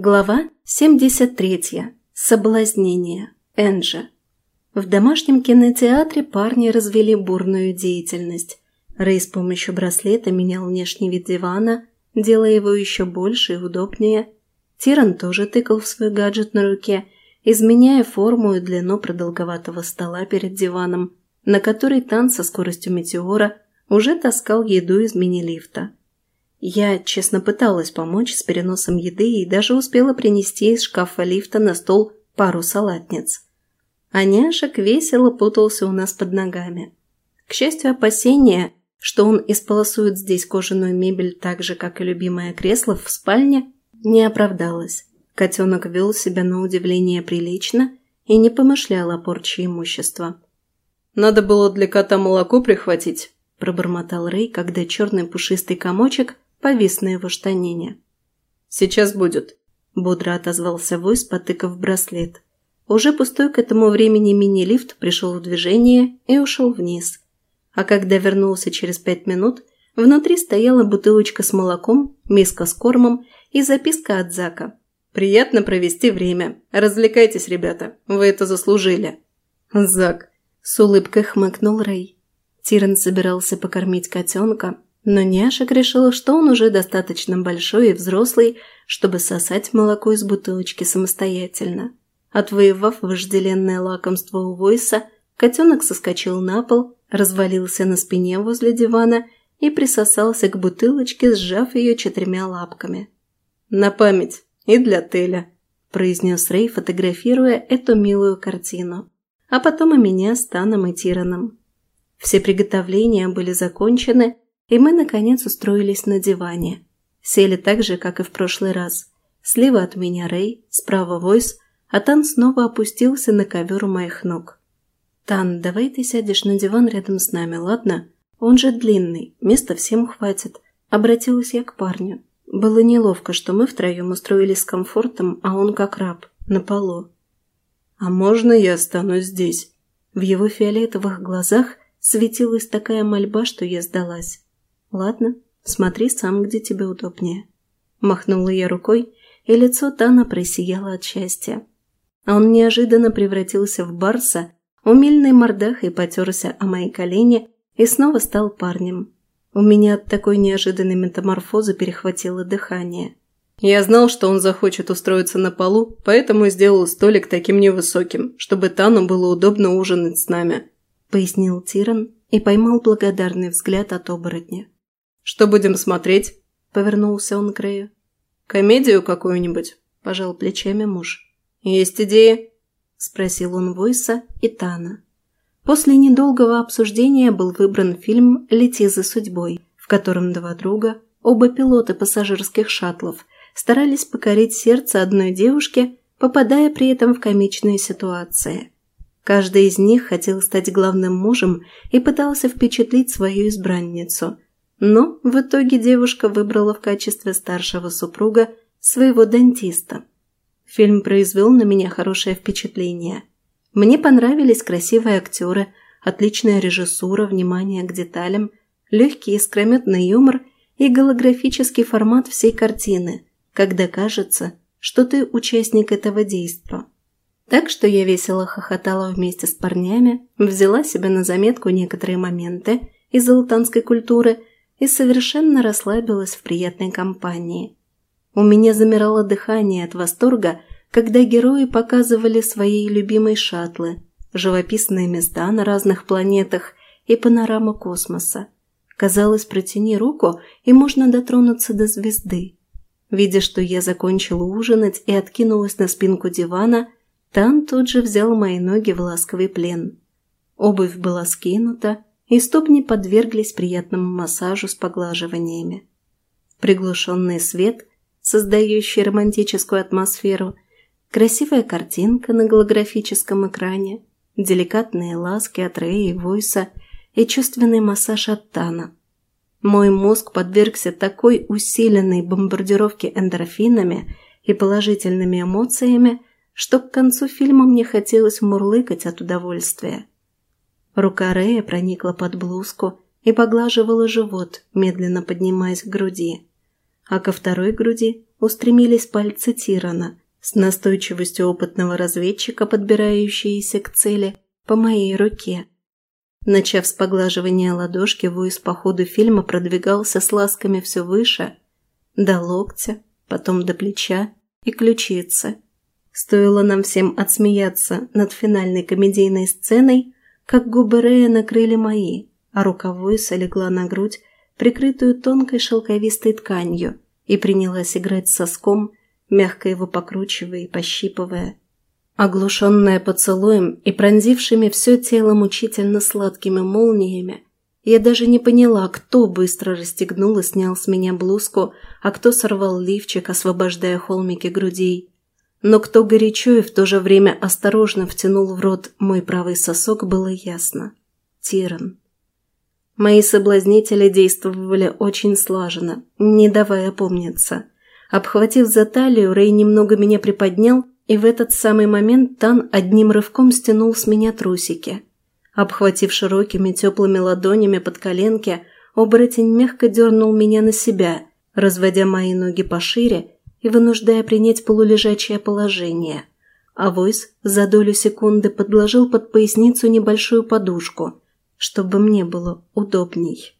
Глава 73. Соблазнение. Энджи. В домашнем кинотеатре парни развели бурную деятельность. Рэй с помощью браслета менял внешний вид дивана, делая его еще больше и удобнее. Тиран тоже тыкал в свой гаджет на руке, изменяя форму и длину продолговатого стола перед диваном, на который Тан со скоростью метеора уже таскал еду из мини-лифта. Я, честно, пыталась помочь с переносом еды и даже успела принести из шкафа лифта на стол пару салатниц. А няшек весело путался у нас под ногами. К счастью, опасения, что он исполосует здесь кожаную мебель так же, как и любимое кресло в спальне, не оправдалось. Котенок вел себя на удивление прилично и не помышлял о порче имущества. «Надо было для кота молоко прихватить», – пробормотал Рэй, когда черный пушистый комочек – повис на его штанине. «Сейчас будет», – бодро отозвался Войс, потыкав браслет. Уже пустой к этому времени мини-лифт пришел в движение и ушел вниз. А когда вернулся через пять минут, внутри стояла бутылочка с молоком, миска с кормом и записка от Зака. «Приятно провести время. Развлекайтесь, ребята. Вы это заслужили». «Зак», – с улыбкой хмыкнул Рэй. Тиран собирался покормить котенка, но няшек решила, что он уже достаточно большой и взрослый, чтобы сосать молоко из бутылочки самостоятельно. Отвоевав вожделенное лакомство у Войса, котенок соскочил на пол, развалился на спине возле дивана и присосался к бутылочке, сжав ее четырьмя лапками. «На память и для Теля», – произнес Рэй, фотографируя эту милую картину. А потом и меня с Таном и Тираном. Все приготовления были закончены, и мы, наконец, устроились на диване. Сели так же, как и в прошлый раз. Слева от меня Рэй, справа Войс, а Тан снова опустился на ковер у моих ног. «Тан, давай ты сядешь на диван рядом с нами, ладно? Он же длинный, места всем хватит», – обратилась я к парню. Было неловко, что мы втроем устроились с комфортом, а он как раб, на полу. «А можно я останусь здесь?» В его фиолетовых глазах светилась такая мольба, что я сдалась. «Ладно, смотри сам, где тебе удобнее». Махнула я рукой, и лицо Тана просияло от счастья. Он неожиданно превратился в барса, умильной мордахой потерся о мои колени и снова стал парнем. У меня от такой неожиданной метаморфозы перехватило дыхание. Я знал, что он захочет устроиться на полу, поэтому сделал столик таким невысоким, чтобы Тану было удобно ужинать с нами», – пояснил Тиран и поймал благодарный взгляд от оборотня. «Что будем смотреть?» – повернулся он к Рэю. «Комедию какую-нибудь?» – пожал плечами муж. «Есть идеи?» – спросил он Войса и Тана. После недолгого обсуждения был выбран фильм «Лети за судьбой», в котором два друга, оба пилоты пассажирских шаттлов, старались покорить сердце одной девушки, попадая при этом в комичные ситуации. Каждый из них хотел стать главным мужем и пытался впечатлить свою избранницу – но в итоге девушка выбрала в качестве старшего супруга своего дантиста. Фильм произвел на меня хорошее впечатление. Мне понравились красивые актеры, отличная режиссура, внимание к деталям, легкий искрометный юмор и голографический формат всей картины, когда кажется, что ты участник этого действа. Так что я весело хохотала вместе с парнями, взяла себе на заметку некоторые моменты из алтанской культуры – и совершенно расслабилась в приятной компании. У меня замирало дыхание от восторга, когда герои показывали свои любимые шаттлы, живописные места на разных планетах и панораму космоса. Казалось, протяни руку, и можно дотронуться до звезды. Видя, что я закончила ужинать и откинулась на спинку дивана, Тан тут же взял мои ноги в ласковый плен. Обувь была скинута, и ступни подверглись приятному массажу с поглаживаниями. Приглушенный свет, создающий романтическую атмосферу, красивая картинка на голографическом экране, деликатные ласки от Рэя и Войса и чувственный массаж от Тана. Мой мозг подвергся такой усиленной бомбардировке эндорфинами и положительными эмоциями, что к концу фильма мне хотелось мурлыкать от удовольствия. Рука Рея проникла под блузку и поглаживала живот, медленно поднимаясь к груди. А ко второй груди устремились пальцы Тирана, с настойчивостью опытного разведчика, подбирающиеся к цели, по моей руке. Начав с поглаживания ладошки, Войс по ходу фильма продвигался с ласками все выше, до локтя, потом до плеча и ключицы. Стоило нам всем отсмеяться над финальной комедийной сценой, как губы Рея накрыли мои, а рука Войса легла на грудь, прикрытую тонкой шелковистой тканью, и принялась играть соском, мягко его покручивая и пощипывая. Оглушенная поцелуем и пронзившими все тело мучительно сладкими молниями, я даже не поняла, кто быстро расстегнул и снял с меня блузку, а кто сорвал лифчик, освобождая холмики грудей. Но кто горячо и в то же время осторожно втянул в рот мой правый сосок, было ясно. Тиран. Мои соблазнители действовали очень слаженно, не давая помниться. Обхватив за талию, Рэй немного меня приподнял, и в этот самый момент Тан одним рывком стянул с меня трусики. Обхватив широкими теплыми ладонями под коленки, оборотень мягко дернул меня на себя, разводя мои ноги пошире и вынуждая принять полулежачее положение. А Войс за долю секунды подложил под поясницу небольшую подушку – чтобы мне было удобней.